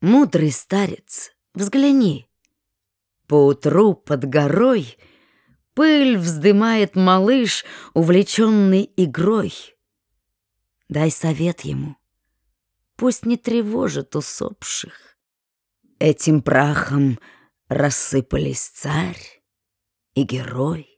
Мудрый старец, взгляни. Поутру под горой Пыль вздымает малыш, увлеченный игрой. Дай совет ему, пусть не тревожит усопших. Этим прахом рассыпались царь и герой.